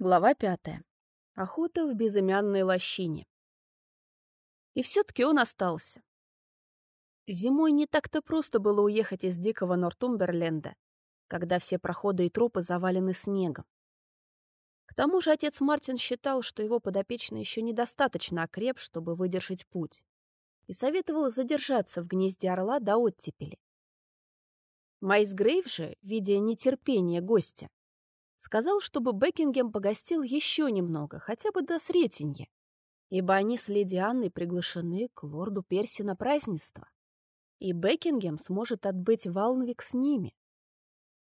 Глава пятая. Охота в безымянной лощине. И все-таки он остался. Зимой не так-то просто было уехать из дикого Нортумберленда, когда все проходы и тропы завалены снегом. К тому же отец Мартин считал, что его подопечный еще недостаточно окреп, чтобы выдержать путь, и советовал задержаться в гнезде орла до оттепели. Майс Грейв же, видя нетерпение гостя, Сказал, чтобы Бекингем погостил еще немного, хотя бы до Сретенья, ибо они с леди Анной приглашены к лорду Перси на празднество, и Бекингем сможет отбыть в Алнвик с ними.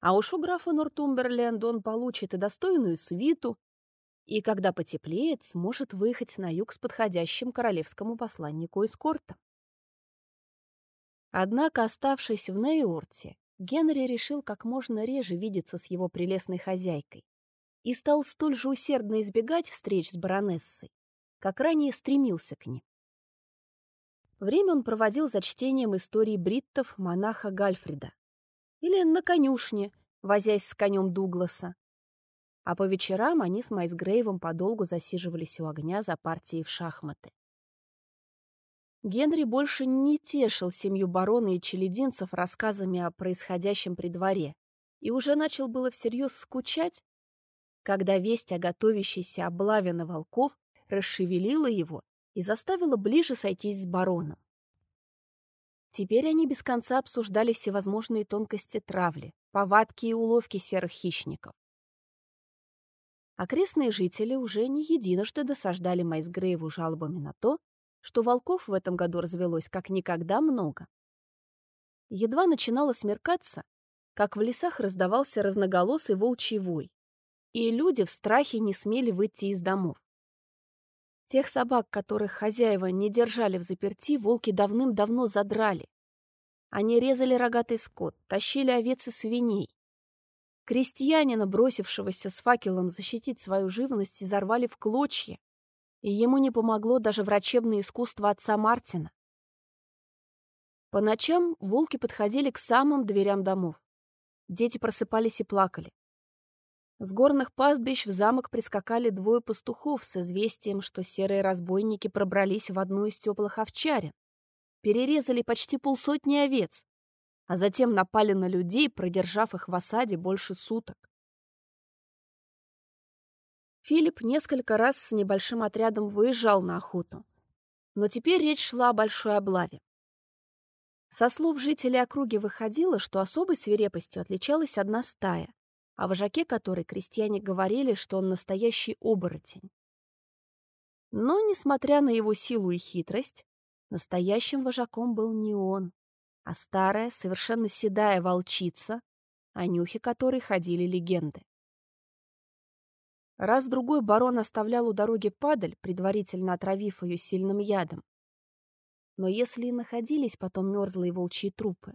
А уж у графа Нортумберленда он получит и достойную свиту, и, когда потеплеет, сможет выехать на юг с подходящим королевскому посланнику эскортом. Однако, оставшись в Нейорте, Генри решил как можно реже видеться с его прелестной хозяйкой и стал столь же усердно избегать встреч с баронессой, как ранее стремился к ним. Время он проводил за чтением истории бриттов монаха Гальфрида или на конюшне, возясь с конем Дугласа. А по вечерам они с Майсгрейвом подолгу засиживались у огня за партией в шахматы. Генри больше не тешил семью барона и челединцев рассказами о происходящем при дворе и уже начал было всерьез скучать, когда весть о готовящейся облаве на волков расшевелила его и заставила ближе сойтись с бароном. Теперь они без конца обсуждали всевозможные тонкости травли, повадки и уловки серых хищников. Окрестные жители уже не единожды досаждали Майсгрейву жалобами на то, что волков в этом году развелось как никогда много. Едва начинало смеркаться, как в лесах раздавался разноголосый волчий вой, и люди в страхе не смели выйти из домов. Тех собак, которых хозяева не держали в заперти, волки давным-давно задрали. Они резали рогатый скот, тащили овец и свиней. Крестьянина, бросившегося с факелом защитить свою живность, изорвали в клочья и ему не помогло даже врачебное искусство отца Мартина. По ночам волки подходили к самым дверям домов. Дети просыпались и плакали. С горных пастбищ в замок прискакали двое пастухов с известием, что серые разбойники пробрались в одну из теплых овчарин, перерезали почти полсотни овец, а затем напали на людей, продержав их в осаде больше суток. Филипп несколько раз с небольшим отрядом выезжал на охоту. Но теперь речь шла о большой облаве. Со слов жителей округи выходило, что особой свирепостью отличалась одна стая, о вожаке которой крестьяне говорили, что он настоящий оборотень. Но, несмотря на его силу и хитрость, настоящим вожаком был не он, а старая, совершенно седая волчица, о нюхе которой ходили легенды. Раз-другой барон оставлял у дороги падаль, предварительно отравив ее сильным ядом. Но если и находились потом мерзлые волчьи трупы,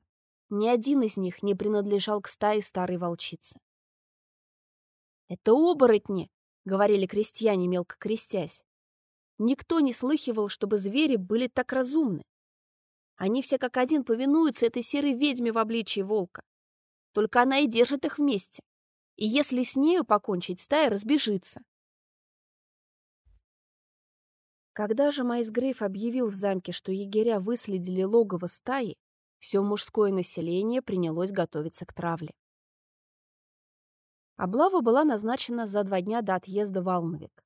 ни один из них не принадлежал к стае старой волчицы. «Это оборотни!» — говорили крестьяне, мелко крестясь. Никто не слыхивал, чтобы звери были так разумны. Они все как один повинуются этой серой ведьме в обличии волка. Только она и держит их вместе и если с нею покончить, стая разбежится. Когда же Майсгрейв объявил в замке, что егеря выследили логово стаи, все мужское население принялось готовиться к травле. Облава была назначена за два дня до отъезда в Алнвик.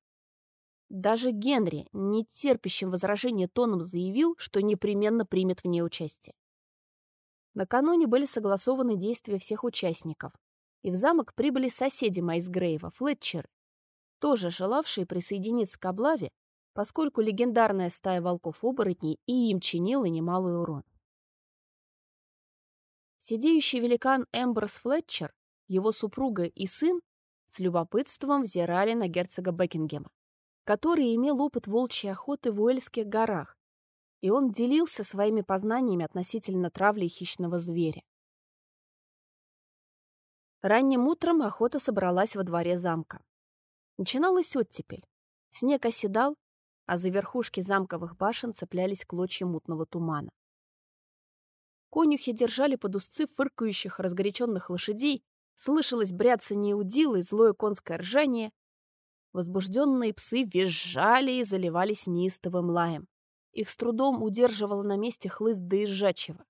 Даже Генри, не терпящим возражения тоном, заявил, что непременно примет в ней участие. Накануне были согласованы действия всех участников, и в замок прибыли соседи Майсгрейва, Флетчеры, тоже желавшие присоединиться к облаве, поскольку легендарная стая волков-оборотней и им чинила немалый урон. Сидеющий великан Эмброс Флетчер, его супруга и сын с любопытством взирали на герцога Бекингема, который имел опыт волчьей охоты в Уэльских горах, и он делился своими познаниями относительно травли хищного зверя. Ранним утром охота собралась во дворе замка. Начиналась оттепель. Снег оседал, а за верхушки замковых башен цеплялись клочья мутного тумана. Конюхи держали под узцы фыркающих разгоряченных лошадей, слышалось бряцание удил и злое конское ржание, Возбужденные псы визжали и заливались неистовым лаем. Их с трудом удерживала на месте хлыст доезжачего.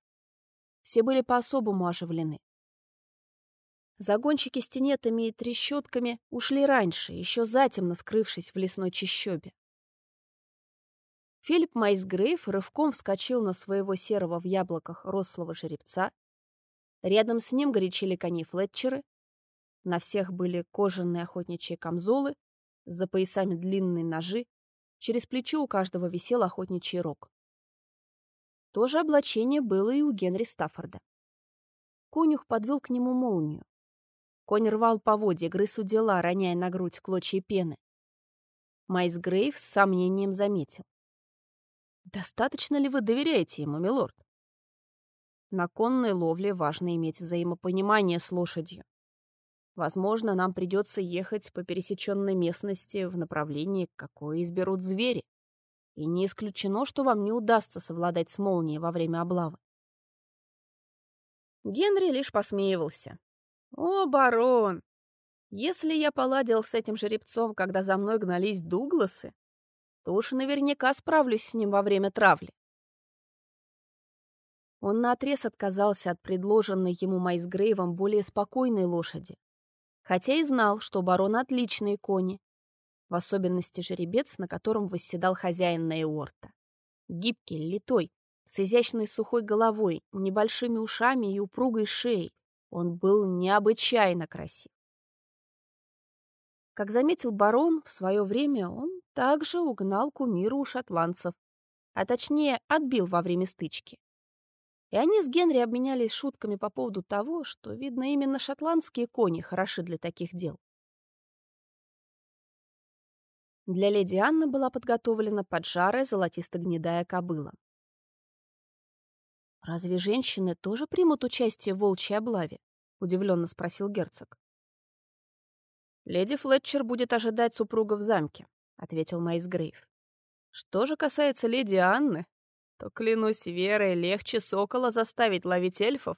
Все были по-особому оживлены. Загонщики с тенетами и трещотками ушли раньше, еще затемно скрывшись в лесной чащобе. Филипп Майсгрейв рывком вскочил на своего серого в яблоках рослого жеребца. Рядом с ним горячили кони Флетчеры. На всех были кожаные охотничьи камзолы, за поясами длинные ножи, через плечо у каждого висел охотничий рог. То же облачение было и у Генри Стаффорда. Конюх подвел к нему молнию. Конь рвал поводья, грыз у роняя на грудь клочья пены. Майс Грейв с сомнением заметил. «Достаточно ли вы доверяете ему, милорд?» На конной ловле важно иметь взаимопонимание с лошадью. Возможно, нам придется ехать по пересеченной местности в направлении, какое изберут звери. И не исключено, что вам не удастся совладать с молнией во время облавы. Генри лишь посмеивался. «О, барон! Если я поладил с этим жеребцом, когда за мной гнались Дугласы, то уж наверняка справлюсь с ним во время травли». Он наотрез отказался от предложенной ему Майсгрейвом более спокойной лошади, хотя и знал, что барон отличные кони, в особенности жеребец, на котором восседал хозяин Нейорта. Гибкий, литой, с изящной сухой головой, небольшими ушами и упругой шеей, он был необычайно красив. Как заметил барон, в свое время он также угнал кумиру у шотландцев, а точнее отбил во время стычки. И они с Генри обменялись шутками по поводу того, что, видно, именно шотландские кони хороши для таких дел. Для леди Анны была подготовлена поджарая золотисто-гнедая кобыла. «Разве женщины тоже примут участие в волчьей облаве?» — удивленно спросил герцог. «Леди Флетчер будет ожидать супруга в замке», — ответил Майс Грейв. «Что же касается леди Анны, то, клянусь верой, легче сокола заставить ловить эльфов,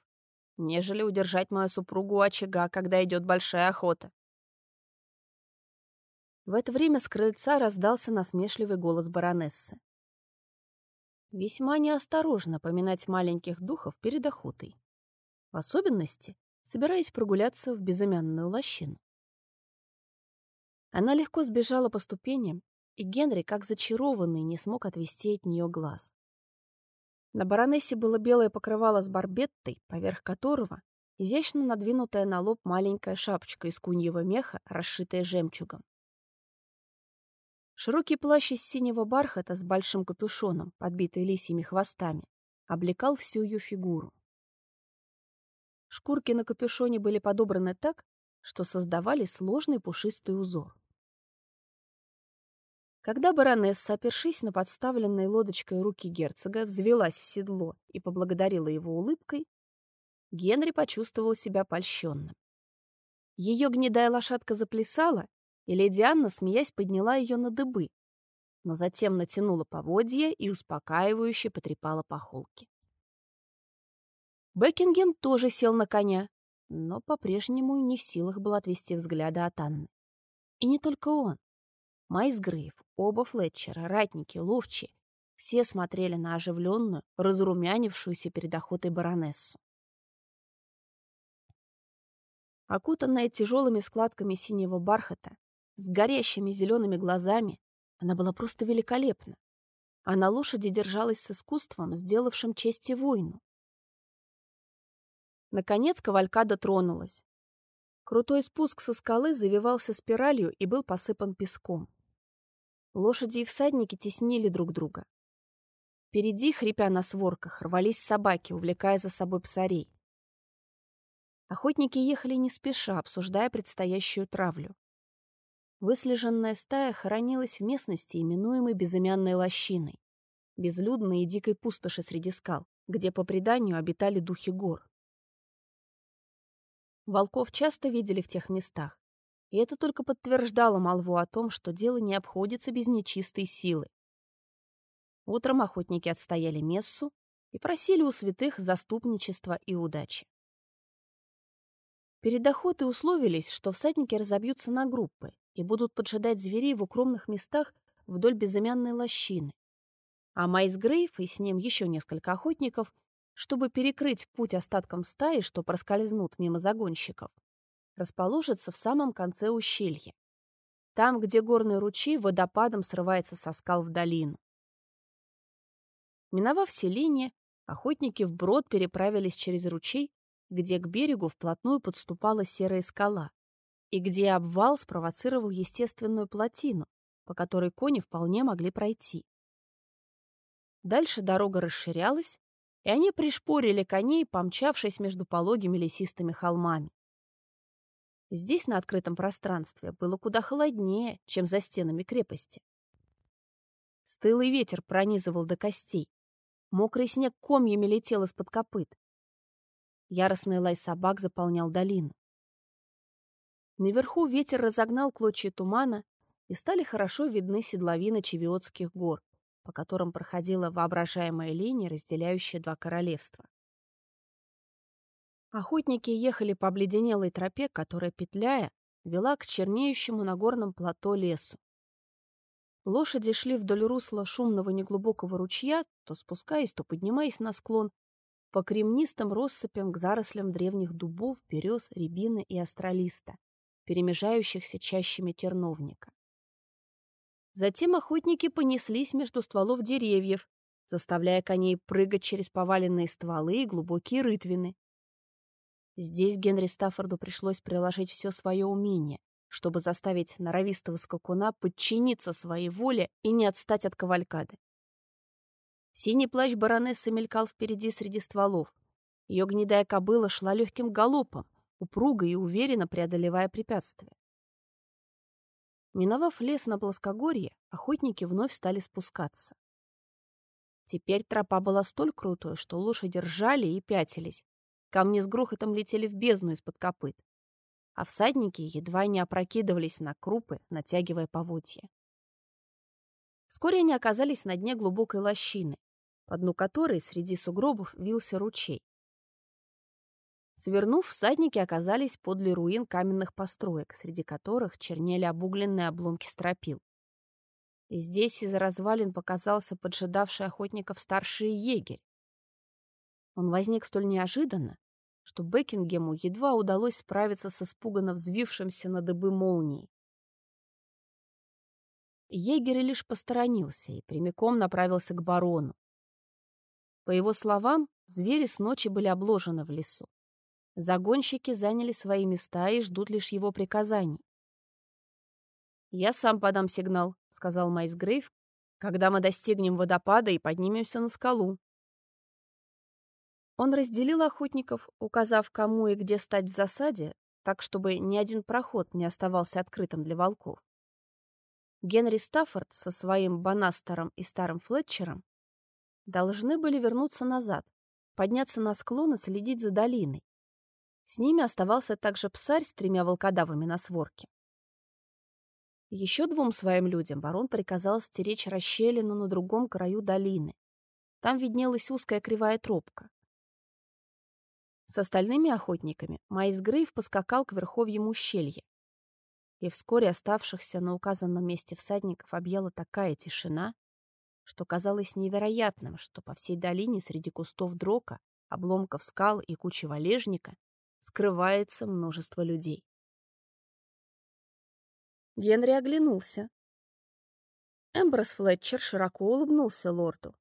нежели удержать мою супругу у очага, когда идет большая охота. В это время с крыльца раздался насмешливый голос баронессы. Весьма неосторожно поминать маленьких духов перед охотой. В особенности, собираясь прогуляться в безымянную лощину. Она легко сбежала по ступеням, и Генри, как зачарованный, не смог отвести от нее глаз. На баронессе было белое покрывало с барбеттой, поверх которого изящно надвинутая на лоб маленькая шапочка из куньего меха, расшитая жемчугом. Широкий плащ из синего бархата с большим капюшоном, подбитый лисьими хвостами, облекал всю ее фигуру. Шкурки на капюшоне были подобраны так, что создавали сложный пушистый узор. Когда баронесса, опершись на подставленной лодочкой руки герцога, взвелась в седло и поблагодарила его улыбкой, Генри почувствовал себя польщенным. Ее гнедая лошадка заплясала, и леди Анна, смеясь, подняла ее на дыбы, но затем натянула поводья и успокаивающе потрепала по холке. Бекингем тоже сел на коня, но по-прежнему не в силах был отвести взгляда от Анны. И не только он. Майс Грейв, оба Флетчера, ратники, ловчи — все смотрели на оживленную, разрумянившуюся перед охотой баронессу. Окутанная тяжелыми складками синего бархата, с горящими зелеными глазами. Она была просто великолепна. А на лошади держалась с искусством, сделавшим честь и воину. Наконец кавалькада тронулась. Крутой спуск со скалы завивался спиралью и был посыпан песком. Лошади и всадники теснили друг друга. Впереди, хрипя на сворках, рвались собаки, увлекая за собой псарей. Охотники ехали не спеша, обсуждая предстоящую травлю. Выслеженная стая хоронилась в местности, именуемой безымянной лощиной, безлюдной и дикой пустоши среди скал, где, по преданию, обитали духи гор. Волков часто видели в тех местах, и это только подтверждало молву о том, что дело не обходится без нечистой силы. Утром охотники отстояли мессу и просили у святых заступничества и удачи. Перед охотой условились, что всадники разобьются на группы и будут поджидать зверей в укромных местах вдоль безымянной лощины. А Майс Грейв и с ним еще несколько охотников, чтобы перекрыть путь остаткам стаи, что проскользнут мимо загонщиков, расположатся в самом конце ущелья. Там, где горный ручей водопадом срывается со скал в долину. Миновав селение, охотники вброд переправились через ручей, где к берегу вплотную подступала серая скала, и где обвал спровоцировал естественную плотину, по которой кони вполне могли пройти. Дальше дорога расширялась, и они пришпорили коней, помчавшись между пологими лесистыми холмами. Здесь, на открытом пространстве, было куда холоднее, чем за стенами крепости. Стылый ветер пронизывал до костей. Мокрый снег комьями летел из-под копыт. Яростный лай собак заполнял долину. Наверху ветер разогнал клочья тумана, и стали хорошо видны седловины Чевиотских гор, по которым проходила воображаемая линия, разделяющая два королевства. Охотники ехали по обледенелой тропе, которая, петляя, вела к чернеющему на горном плато лесу. Лошади шли вдоль русла шумного неглубокого ручья, то спускаясь, то поднимаясь на склон, по кремнистым россыпям к зарослям древних дубов, берез, рябины и астролиста, перемежающихся чащами терновника. Затем охотники понеслись между стволов деревьев, заставляя коней прыгать через поваленные стволы и глубокие рытвины. Здесь Генри Стаффорду пришлось приложить все свое умение, чтобы заставить норовистого скакуна подчиниться своей воле и не отстать от кавалькады. Синий плащ баронессы мелькал впереди среди стволов. Ее гнедая кобыла шла легким галопом, упруго и уверенно преодолевая препятствия. Миновав лес на плоскогорье, охотники вновь стали спускаться. Теперь тропа была столь крутой, что лошади ржали и пятились, Камни с грохотом летели в бездну из-под копыт. А всадники едва не опрокидывались на крупы, натягивая поводья. Вскоре они оказались на дне глубокой лощины, по дну которой среди сугробов вился ручей. Свернув, всадники оказались подле руин каменных построек, среди которых чернели обугленные обломки стропил. И здесь из развалин показался поджидавший охотников старший егерь. Он возник столь неожиданно, что Бекингему едва удалось справиться с испуганно взвившимся на дыбы молнией. Егерь лишь посторонился и прямиком направился к барону. По его словам, звери с ночи были обложены в лесу. Загонщики заняли свои места и ждут лишь его приказаний. «Я сам подам сигнал», — сказал Майс Грейв, «когда мы достигнем водопада и поднимемся на скалу. Он разделил охотников, указав, кому и где стать в засаде, так, чтобы ни один проход не оставался открытым для волков. Генри Стаффорд со своим Банастером и старым Флетчером должны были вернуться назад, подняться на склон и следить за долиной. С ними оставался также псарь с тремя волкодавами на сворке. Еще двум своим людям барон приказал стеречь расщелину на другом краю долины. Там виднелась узкая кривая тропка. С остальными охотниками Майс Грейв поскакал к верховьям ущелья. И вскоре оставшихся на указанном месте всадников объяла такая тишина, что казалось невероятным, что по всей долине среди кустов дрока, обломков скал и кучи валежника скрывается множество людей. Генри оглянулся. Эмброс Флетчер широко улыбнулся лорду.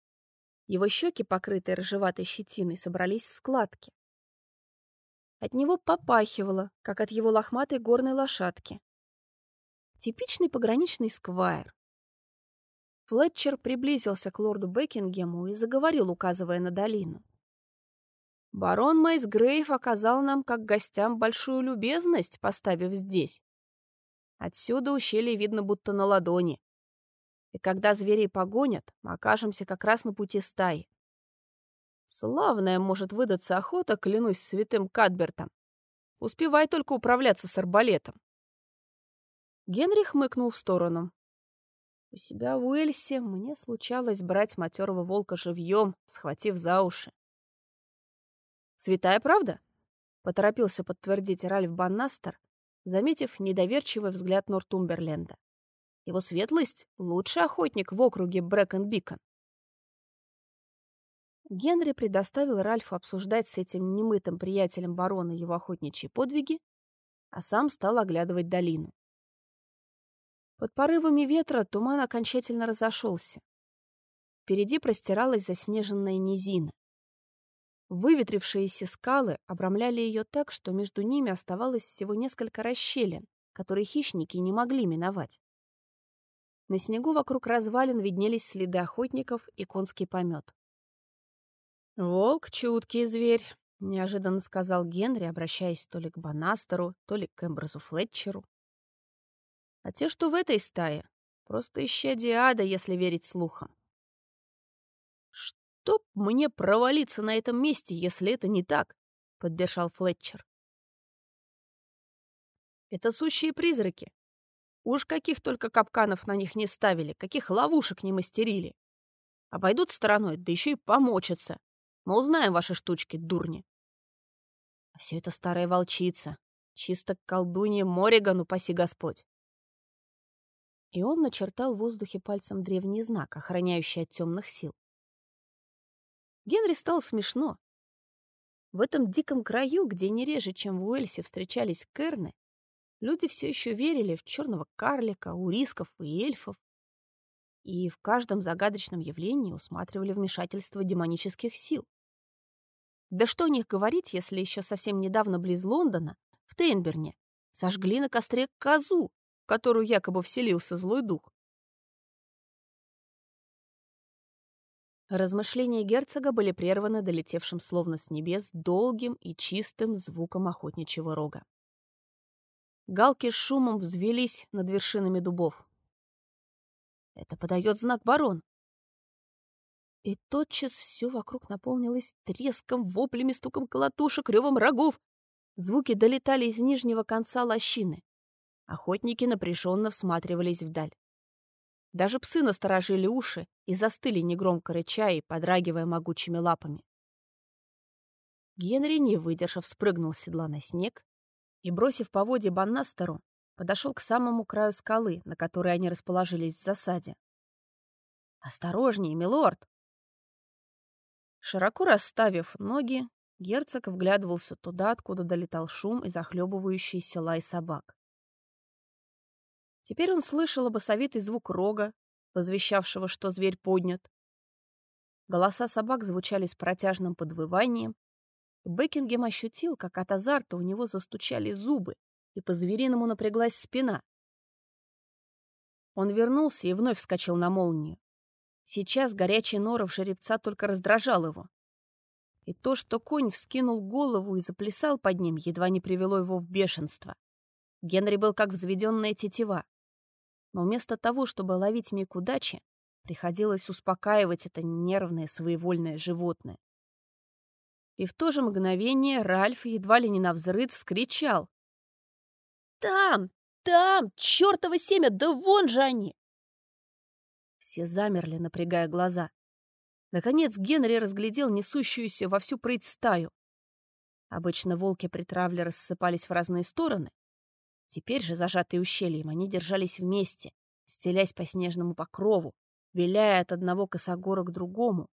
Его щеки, покрытые рыжеватой щетиной, собрались в складки. От него попахивало, как от его лохматой горной лошадки. Типичный пограничный сквайр. Флетчер приблизился к лорду Бекингему и заговорил, указывая на долину. «Барон Майсгрейв оказал нам, как гостям, большую любезность, поставив здесь. Отсюда ущелье видно будто на ладони. И когда зверей погонят, мы окажемся как раз на пути стаи. Славная может выдаться охота, клянусь святым Кадбертом. Успевай только управляться с арбалетом. Генрих хмыкнул в сторону. У себя в Уэльсе мне случалось брать матерого волка живьем, схватив за уши. Святая правда? Поторопился подтвердить Ральф Баннастер, заметив недоверчивый взгляд Нортумберленда. Его светлость — лучший охотник в округе Брэкон-Бикон. Генри предоставил Ральфу обсуждать с этим немытым приятелем барона его охотничьи подвиги, а сам стал оглядывать долину. Под порывами ветра туман окончательно разошелся. Впереди простиралась заснеженная низина. Выветрившиеся скалы обрамляли ее так, что между ними оставалось всего несколько расщелин, которые хищники не могли миновать. На снегу вокруг развалин виднелись следы охотников и конский помет. «Волк — чуткий зверь», — неожиданно сказал Генри, обращаясь то ли к Банастеру, то ли к Эмброзу Флетчеру. «А те, что в этой стае, просто исчадие ада, если верить слухам. «Чтоб мне провалиться на этом месте, если это не так», — поддержал Флетчер. «Это сущие призраки. Уж каких только капканов на них не ставили, каких ловушек не мастерили. Обойдут стороной, да еще и помочатся. Мол, знаем ваши штучки, дурни. А все это старая волчица. Чисто колдунья Мориган, упаси Господь. И он начертал в воздухе пальцем древний знак, охраняющий от темных сил. Генри стал смешно. В этом диком краю, где не реже, чем в Уэльсе встречались керны, люди все еще верили в черного карлика, урисков и эльфов, и в каждом загадочном явлении усматривали вмешательство демонических сил. Да что о них говорить, если еще совсем недавно близ Лондона, в Тейнберне, сожгли на костре козу, в которую якобы вселился злой дух. Размышления герцога были прерваны долетевшим словно с небес долгим и чистым звуком охотничьего рога. Галки с шумом взвелись над вершинами дубов. Это подает знак барон. И тотчас все вокруг наполнилось треском, воплями, стуком колотушек, ревом рогов. Звуки долетали из нижнего конца лощины. Охотники напряженно всматривались вдаль. Даже псы насторожили уши и застыли негромко рыча и подрагивая могучими лапами. Генри, не выдержав, спрыгнул с седла на снег и, бросив поводья Баннастеру, подошел к самому краю скалы, на которой они расположились в засаде. «Осторожнее, милорд!» Широко расставив ноги, герцог вглядывался туда, откуда долетал шум и захлебывающийся лай собак. Теперь он слышал обосовитый звук рога, возвещавшего, что зверь поднят. Голоса собак звучали с протяжным подвыванием, Бекингем ощутил, как от азарта у него застучали зубы, и по-звериному напряглась спина. Он вернулся и вновь вскочил на молнию. Сейчас горячий норов жеребца только раздражал его. И то, что конь вскинул голову и заплясал под ним, едва не привело его в бешенство. Генри был как взведенная тетива. Но вместо того, чтобы ловить миг удачи, приходилось успокаивать это нервное, своевольное животное. И в то же мгновение Ральф едва ли не навзрыд вскричал. «Там! Там! Чёртово семя! Да вон же они!» Все замерли, напрягая глаза. Наконец Генри разглядел несущуюся во всю прыть стаю. Обычно волки при травле рассыпались в разные стороны. Теперь же, зажатые ущельем, они держались вместе, стелясь по снежному покрову, виляя от одного косогора к другому,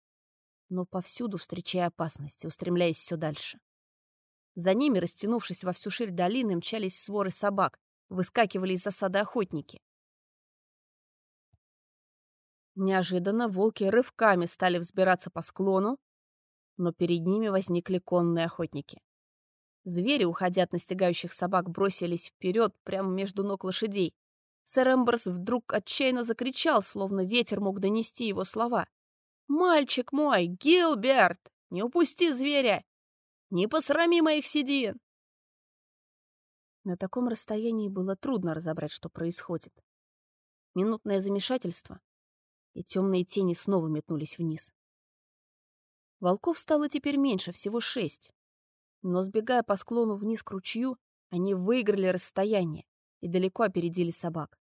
но повсюду встречая опасности, устремляясь все дальше. За ними, растянувшись во всю ширь долины, мчались своры собак, выскакивали из засады охотники. Неожиданно волки рывками стали взбираться по склону, но перед ними возникли конные охотники. Звери, уходя от настигающих собак, бросились вперед прямо между ног лошадей. Сэр Эмберс вдруг отчаянно закричал, словно ветер мог донести его слова. «Мальчик мой, Гилберт, не упусти зверя! Не посрами моих седин!» На таком расстоянии было трудно разобрать, что происходит. Минутное замешательство, и темные тени снова метнулись вниз. Волков стало теперь меньше, всего шесть. Но, сбегая по склону вниз к ручью, они выиграли расстояние и далеко опередили собак.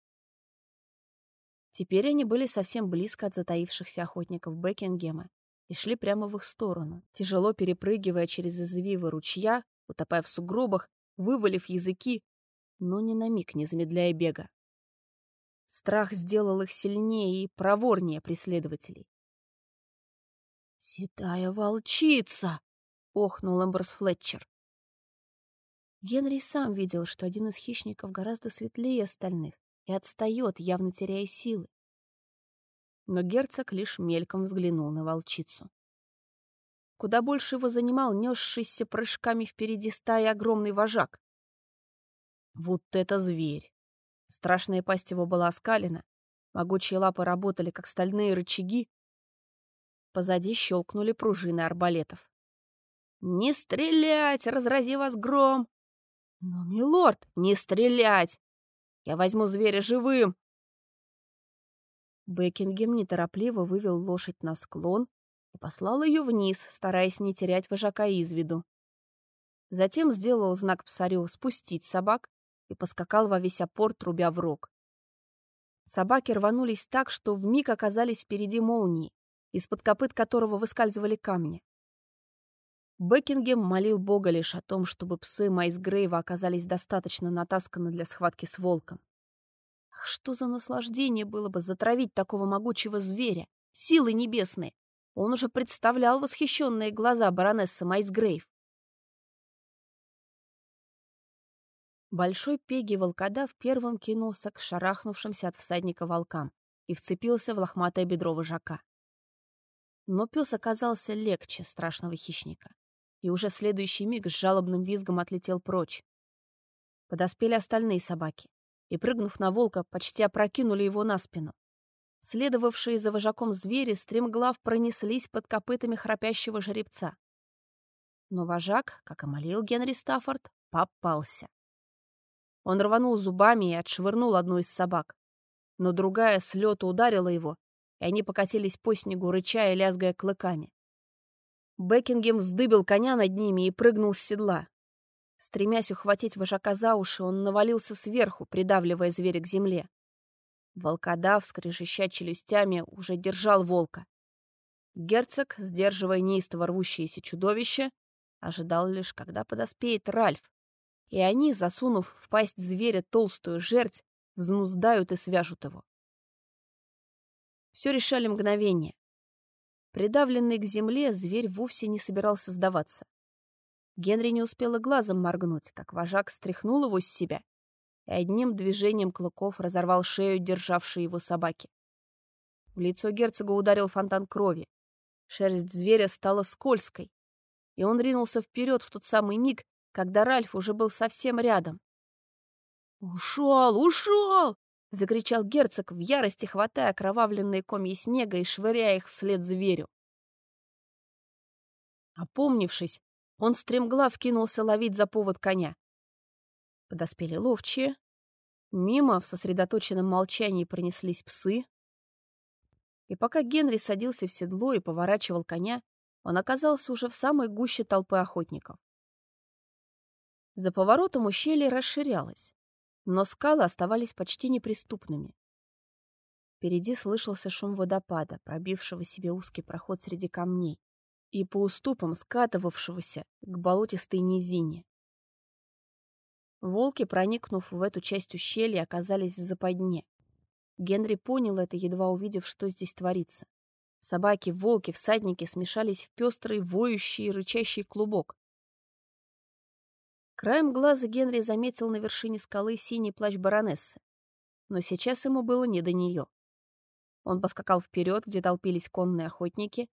Теперь они были совсем близко от затаившихся охотников Бекингема и шли прямо в их сторону, тяжело перепрыгивая через извивы ручья, утопая в сугробах, вывалив языки, но ни на миг не замедляя бега. Страх сделал их сильнее и проворнее преследователей. «Седая волчица!» — охнул Эмберс Флетчер. Генри сам видел, что один из хищников гораздо светлее остальных и отстает, явно теряя силы. Но герцог лишь мельком взглянул на волчицу. Куда больше его занимал несшийся прыжками впереди стаи огромный вожак. Вот это зверь! Страшная пасть его была оскалена, могучие лапы работали, как стальные рычаги. Позади щелкнули пружины арбалетов. «Не стрелять! Разрази вас гром!» «Но, милорд, не стрелять! Я возьму зверя живым!» Бекингем неторопливо вывел лошадь на склон и послал ее вниз, стараясь не терять вожака из виду. Затем сделал знак псарю спустить собак и поскакал во весь опор, трубя в рог. Собаки рванулись так, что вмиг оказались впереди молнии, из-под копыт которого выскальзывали камни. Бекингем молил Бога лишь о том, чтобы псы Майсгрейва оказались достаточно натасканы для схватки с волком. Ах, что за наслаждение было бы затравить такого могучего зверя! Силы небесные! Он уже представлял восхищенные глаза баронессы Майсгрейв. Большой пеги волкодав первым кинулся к шарахнувшимся от всадника волкам и вцепился в лохматое бедро вожака. Но пес оказался легче страшного хищника и уже в следующий миг с жалобным визгом отлетел прочь. Подоспели остальные собаки и, прыгнув на волка, почти опрокинули его на спину. Следовавшие за вожаком звери стремглав пронеслись под копытами храпящего жеребца. Но вожак, как и молил Генри Стаффорд, попался. Он рванул зубами и отшвырнул одну из собак. Но другая с лету ударила его, и они покатились по снегу, рыча и лязгая клыками. Бекингем вздыбил коня над ними и прыгнул с седла. Стремясь ухватить вожака за уши, он навалился сверху, придавливая зверя к земле. Волкодав, скрежеща челюстями, уже держал волка. Герцог, сдерживая неистово рвущееся чудовище, ожидал лишь, когда подоспеет Ральф. И они, засунув в пасть зверя толстую жерть, взнуздают и свяжут его. Все решали мгновение. Придавленный к земле, зверь вовсе не собирался сдаваться. Генри не успел и глазом моргнуть, как вожак стряхнул его с себя и одним движением клыков разорвал шею державшей его собаки. В лицо герцога ударил фонтан крови. Шерсть зверя стала скользкой, и он ринулся вперед в тот самый миг, когда Ральф уже был совсем рядом. «Ушел! Ушел!» — закричал герцог в ярости, хватая окровавленные комья снега и швыряя их вслед зверю. Опомнившись, он стремглав кинулся ловить за повод коня. Подоспели ловчие. Мимо в сосредоточенном молчании пронеслись псы. И пока Генри садился в седло и поворачивал коня, он оказался уже в самой гуще толпы охотников. За поворотом ущелье расширялось но скалы оставались почти неприступными. Впереди слышался шум водопада, пробившего себе узкий проход среди камней, и по уступам скатывавшегося к болотистой низине. Волки, проникнув в эту часть ущелья, оказались в западне. Генри понял это, едва увидев, что здесь творится. Собаки, волки, всадники смешались в пестрый, воющий и рычащий клубок. Краем глаза Генри заметил на вершине скалы синий плащ баронессы, но сейчас ему было не до нее. Он поскакал вперед, где толпились конные охотники,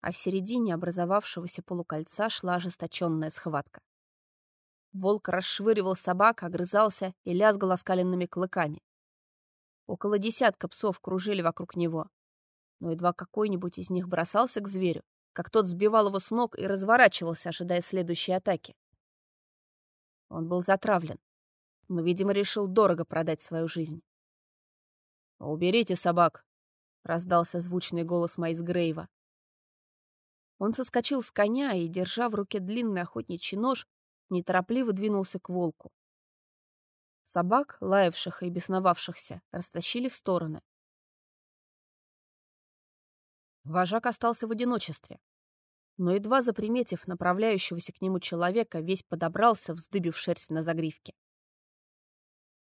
а в середине образовавшегося полукольца шла ожесточенная схватка. Волк расшвыривал собак, огрызался и лязгал оскаленными клыками. Около десятка псов кружили вокруг него, но едва какой-нибудь из них бросался к зверю, как тот сбивал его с ног и разворачивался, ожидая следующей атаки. Он был затравлен, но, видимо, решил дорого продать свою жизнь. «Уберите собак!» — раздался звучный голос Майс Грейва. Он соскочил с коня и, держа в руке длинный охотничий нож, неторопливо двинулся к волку. Собак, лаявших и бесновавшихся, растащили в стороны. Вожак остался в одиночестве. Но едва заприметив направляющегося к нему человека, весь подобрался, вздыбив шерсть на загривке.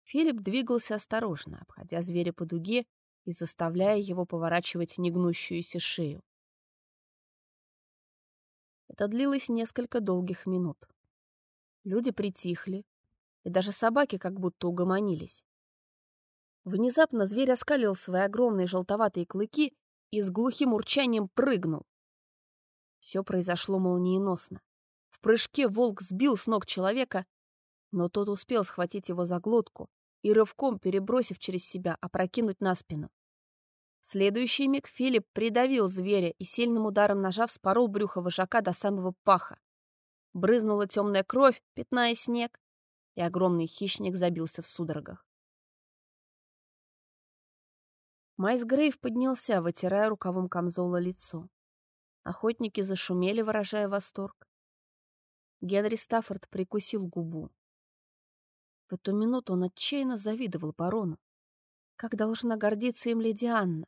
Филипп двигался осторожно, обходя зверя по дуге и заставляя его поворачивать негнущуюся шею. Это длилось несколько долгих минут. Люди притихли, и даже собаки как будто угомонились. Внезапно зверь оскалил свои огромные желтоватые клыки и с глухим урчанием прыгнул. Все произошло молниеносно. В прыжке волк сбил с ног человека, но тот успел схватить его за глотку и рывком, перебросив через себя, опрокинуть на спину. В следующий миг Филипп придавил зверя и сильным ударом ножа вспорол брюхо вожака до самого паха. Брызнула темная кровь, пятная снег, и огромный хищник забился в судорогах. Майс Грейв поднялся, вытирая рукавом камзола лицо. Охотники зашумели, выражая восторг. Генри Стаффорд прикусил губу. В эту минуту он отчаянно завидовал барону. Как должна гордиться им леди Анна?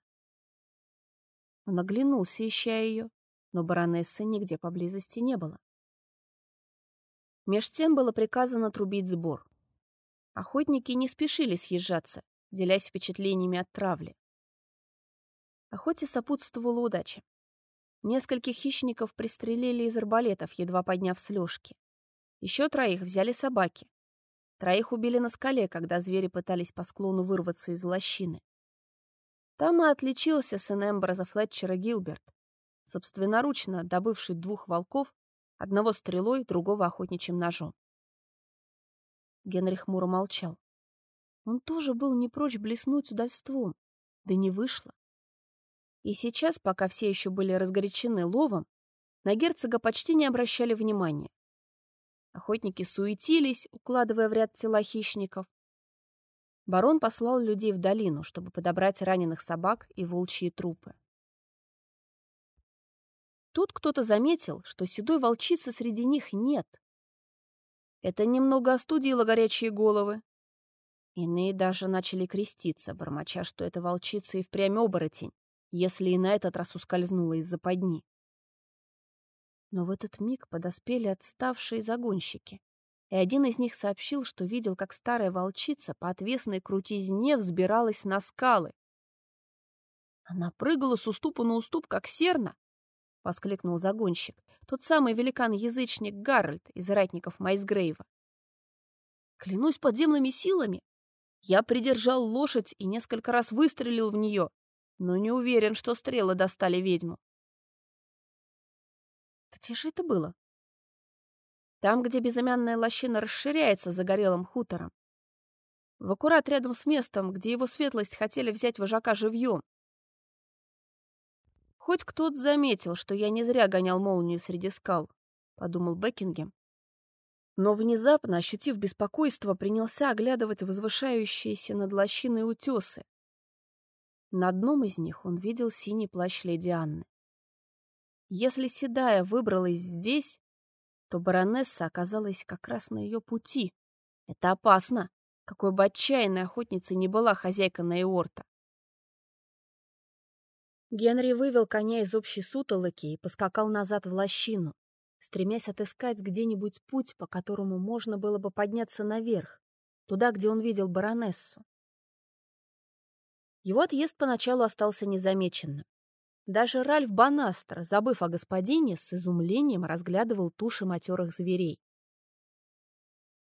Он оглянулся, ища ее, но баронессы нигде поблизости не было. Меж тем было приказано трубить сбор. Охотники не спешили съезжаться, делясь впечатлениями от травли. Охоте сопутствовала удача. Нескольких хищников пристрелили из арбалетов, едва подняв с. Еще троих взяли собаки. Троих убили на скале, когда звери пытались по склону вырваться из лощины. Там и отличился сын Эмбраза Флетчера Гилберт, собственноручно добывший двух волков, одного стрелой, другого охотничьим ножом. Генри хмуро молчал. Он тоже был не прочь блеснуть удальством, да не вышло. И сейчас, пока все еще были разгорячены ловом, на герцога почти не обращали внимания. Охотники суетились, укладывая в ряд тела хищников. Барон послал людей в долину, чтобы подобрать раненых собак и волчьи трупы. Тут кто-то заметил, что седой волчицы среди них нет. Это немного остудило горячие головы. Иные даже начали креститься, бормоча, что это волчица и впрямь оборотень, если и на этот раз ускользнула из за подни. Но в этот миг подоспели отставшие загонщики, и один из них сообщил, что видел, как старая волчица по отвесной крутизне взбиралась на скалы. Она прыгала с уступа на уступ, как серна, — воскликнул загонщик, тот самый великан-язычник Гарольд из ратников Майсгрейва. Клянусь подземными силами, я придержал лошадь и несколько раз выстрелил в нее, но не уверен, что стрелы достали ведьму. Где же это было? Там, где безымянная лощина расширяется загорелым хутором. В аккурат рядом с местом, где его светлость хотели взять вожака живьем. Хоть кто-то заметил, что я не зря гонял молнию среди скал, подумал Бекингем. Но внезапно, ощутив беспокойство, принялся оглядывать возвышающиеся над лощиной утесы, на одном из них он видел синий плащ леди Анны. Если Седая выбралась здесь, то баронесса оказалась как раз на ее пути. Это опасно, какой бы отчаянной охотницей не была хозяйка Нейорта. Генри вывел коня из общей сутолоки и поскакал назад в лощину, стремясь отыскать где-нибудь путь, по которому можно было бы подняться наверх, туда, где он видел баронессу. Его отъезд поначалу остался незамеченным. Даже Ральф Банастер, забыв о господине, с изумлением разглядывал туши матерых зверей.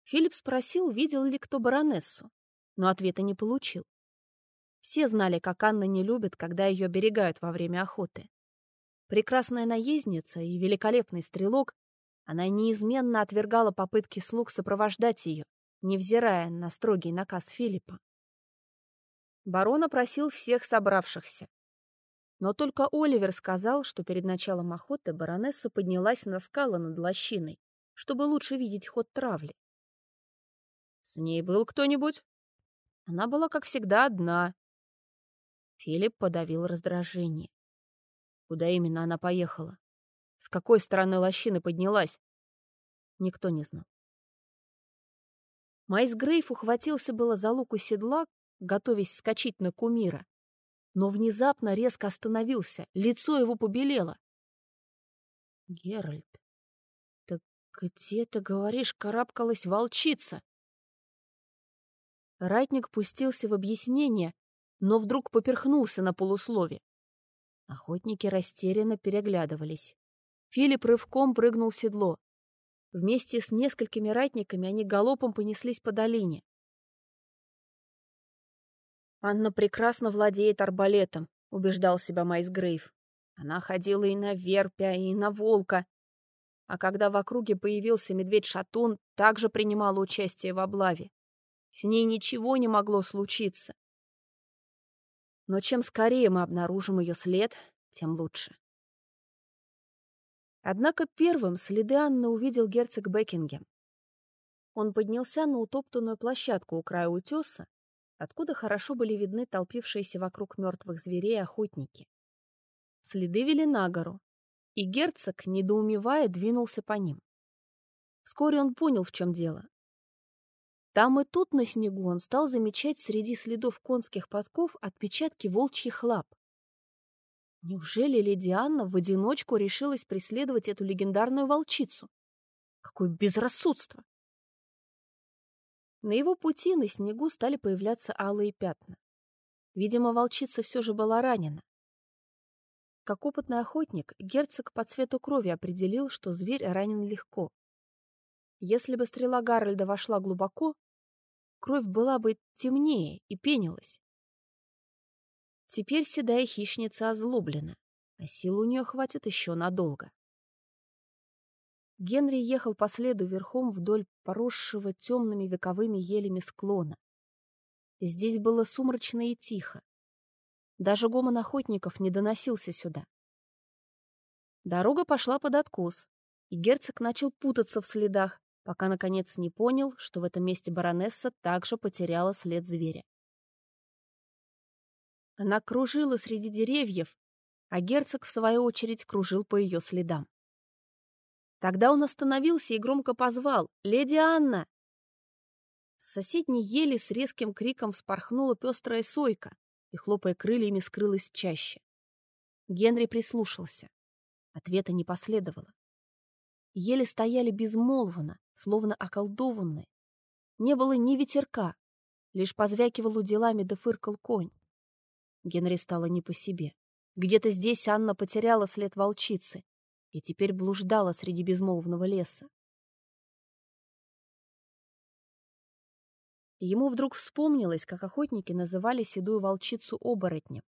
Филипп спросил, видел ли кто баронессу, но ответа не получил. Все знали, как Анна не любит, когда ее берегают во время охоты. Прекрасная наездница и великолепный стрелок, она неизменно отвергала попытки слуг сопровождать ее, невзирая на строгий наказ Филиппа. Барон опросил всех собравшихся. Но только Оливер сказал, что перед началом охоты баронесса поднялась на скалы над лощиной, чтобы лучше видеть ход травли. «С ней был кто-нибудь?» Она была, как всегда, одна. Филипп подавил раздражение. Куда именно она поехала? С какой стороны лощины поднялась? Никто не знал. Майс Грейф ухватился было за луку седла, готовясь скачать на кумира. Но внезапно резко остановился, лицо его побелело. Геральт, так где, ты говоришь, карабкалась волчица? Ратник пустился в объяснение, но вдруг поперхнулся на полуслове. Охотники растерянно переглядывались. Филипп рывком прыгнул в седло. Вместе с несколькими ратниками они галопом понеслись по долине. «Анна прекрасно владеет арбалетом», — убеждал себя Майс Грейв. Она ходила и на верпя, и на волка. А когда в округе появился медведь-шатун, также принимала участие в облаве. С ней ничего не могло случиться. Но чем скорее мы обнаружим ее след, тем лучше. Однако первым следы Анны увидел герцог Бекингем. Он поднялся на утоптанную площадку у края утеса, откуда хорошо были видны толпившиеся вокруг мертвых зверей охотники. Следы вели на гору, и герцог, недоумевая, двинулся по ним. Вскоре он понял, в чем дело. Там и тут на снегу он стал замечать среди следов конских подков отпечатки волчьих лап. Неужели леди Анна в одиночку решилась преследовать эту легендарную волчицу? Какое безрассудство! На его пути на снегу стали появляться алые пятна. Видимо, волчица все же была ранена. Как опытный охотник, герцог по цвету крови определил, что зверь ранен легко. Если бы стрела Гарольда вошла глубоко, кровь была бы темнее и пенилась. Теперь седая хищница озлоблена, а сил у нее хватит еще надолго. Генри ехал по следу верхом вдоль поросшего темными вековыми елями склона. Здесь было сумрачно и тихо. Даже гомон охотников не доносился сюда. Дорога пошла под откос, и герцог начал путаться в следах, пока, наконец, не понял, что в этом месте баронесса также потеряла след зверя. Она кружила среди деревьев, а герцог, в свою очередь, кружил по ее следам. Тогда он остановился и громко позвал «Леди Анна!». С соседней ели с резким криком вспорхнула пестрая сойка и, хлопая крыльями, скрылась чаще. Генри прислушался. Ответа не последовало. Еле стояли безмолвно, словно околдованные. Не было ни ветерка, лишь позвякивал уделами да фыркал конь. Генри стало не по себе. Где-то здесь Анна потеряла след волчицы и теперь блуждала среди безмолвного леса. Ему вдруг вспомнилось, как охотники называли седую волчицу оборотнем,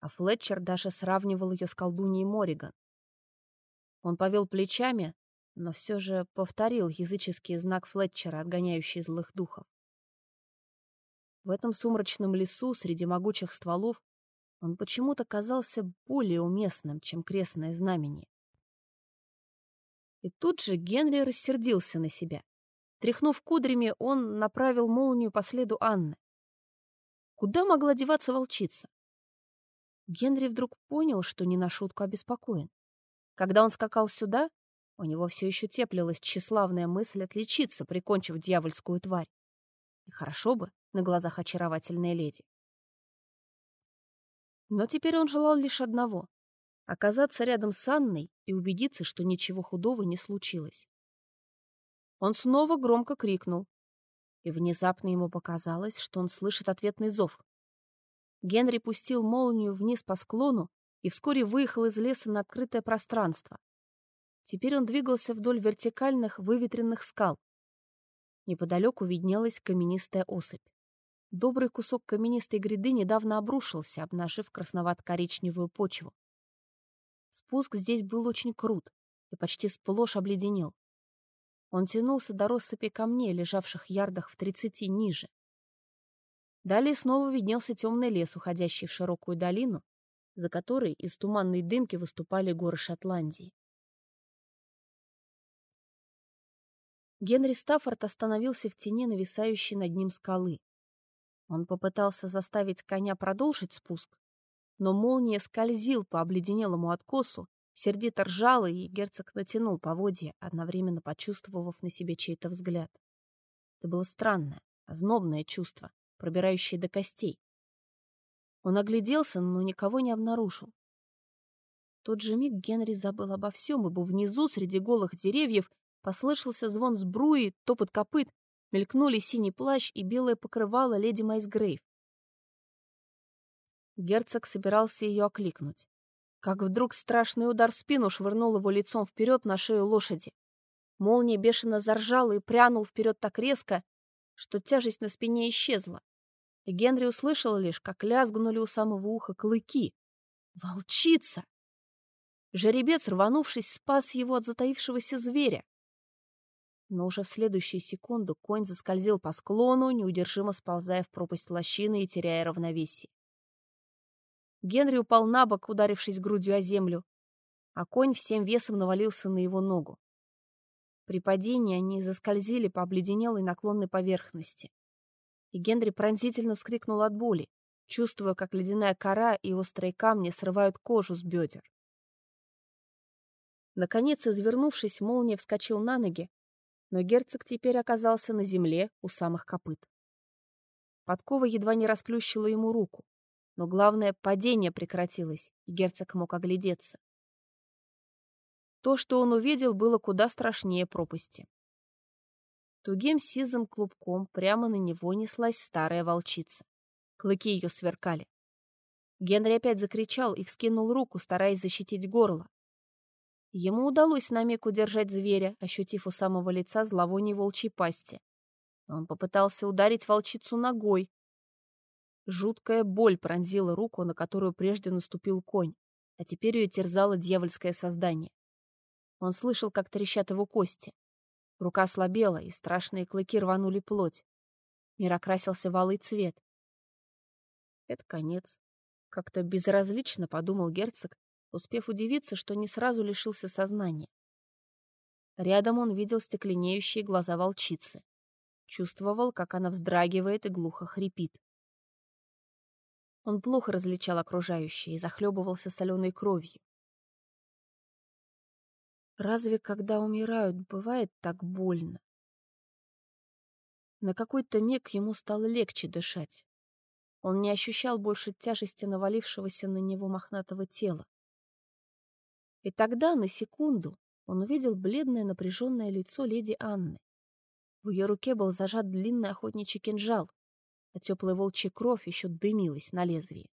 а Флетчер даже сравнивал ее с колдуньей Мориган. Он повел плечами, но все же повторил языческий знак Флетчера, отгоняющий злых духов. В этом сумрачном лесу среди могучих стволов он почему-то казался более уместным, чем крестное знамение. И тут же Генри рассердился на себя. Тряхнув кудрями, он направил молнию по следу Анны. Куда могла деваться волчица? Генри вдруг понял, что не на шутку обеспокоен. Когда он скакал сюда, у него все еще теплилась тщеславная мысль отличиться, прикончив дьявольскую тварь. И хорошо бы на глазах очаровательной леди. Но теперь он желал лишь одного — оказаться рядом с Анной и убедиться, что ничего худого не случилось. Он снова громко крикнул, и внезапно ему показалось, что он слышит ответный зов. Генри пустил молнию вниз по склону и вскоре выехал из леса на открытое пространство. Теперь он двигался вдоль вертикальных выветренных скал. Неподалеку виднелась каменистая осыпь. Добрый кусок каменистой гряды недавно обрушился, обнажив красновато-коричневую почву. Спуск здесь был очень крут и почти сплошь обледенел. Он тянулся до россыпи камней, лежавших ярдах в тридцати ниже. Далее снова виднелся темный лес, уходящий в широкую долину, за которой из туманной дымки выступали горы Шотландии. Генри Стаффорд остановился в тени нависающей над ним скалы. Он попытался заставить коня продолжить спуск, но молния скользил по обледенелому откосу, сердито ржала, и герцог натянул поводья, одновременно почувствовав на себе чей-то взгляд. Это было странное, ознобное чувство, пробирающее до костей. Он огляделся, но никого не обнаружил. тот же миг Генри забыл обо всем, ибо внизу, среди голых деревьев, послышался звон сбруи, топот копыт, мелькнули синий плащ и белое покрывало леди Майсгрейв. Герцог собирался ее окликнуть. Как вдруг страшный удар в спину швырнул его лицом вперед на шею лошади. Молния бешено заржала и прянул вперед так резко, что тяжесть на спине исчезла. И Генри услышал лишь, как лязгнули у самого уха клыки. Волчица! Жеребец, рванувшись, спас его от затаившегося зверя. Но уже в следующую секунду конь заскользил по склону, неудержимо сползая в пропасть лощины и теряя равновесие. Генри упал на бок, ударившись грудью о землю, а конь всем весом навалился на его ногу. При падении они заскользили по обледенелой наклонной поверхности. И Генри пронзительно вскрикнул от боли, чувствуя, как ледяная кора и острые камни срывают кожу с бедер. Наконец, извернувшись, молния вскочил на ноги, но герцог теперь оказался на земле у самых копыт. Подкова едва не расплющила ему руку, но главное, падение прекратилось, и герцог мог оглядеться. То, что он увидел, было куда страшнее пропасти. Тугим сизым клубком прямо на него неслась старая волчица. Клыки ее сверкали. Генри опять закричал и вскинул руку, стараясь защитить горло. Ему удалось на миг удержать зверя, ощутив у самого лица зловоние волчьей пасти. Он попытался ударить волчицу ногой. Жуткая боль пронзила руку, на которую прежде наступил конь, а теперь ее терзало дьявольское создание. Он слышал, как трещат его кости. Рука слабела, и страшные клыки рванули плоть. Мир окрасился в алый цвет. Это конец. Как-то безразлично подумал герцог, успев удивиться, что не сразу лишился сознания. Рядом он видел стекленеющие глаза волчицы. Чувствовал, как она вздрагивает и глухо хрипит. Он плохо различал окружающее и захлебывался соленой кровью. Разве когда умирают, бывает так больно? На какой-то миг ему стало легче дышать. Он не ощущал больше тяжести навалившегося на него мохнатого тела. И тогда, на секунду, он увидел бледное напряженное лицо леди Анны. В ее руке был зажат длинный охотничий кинжал, а теплая волчья кровь еще дымилась на лезвии.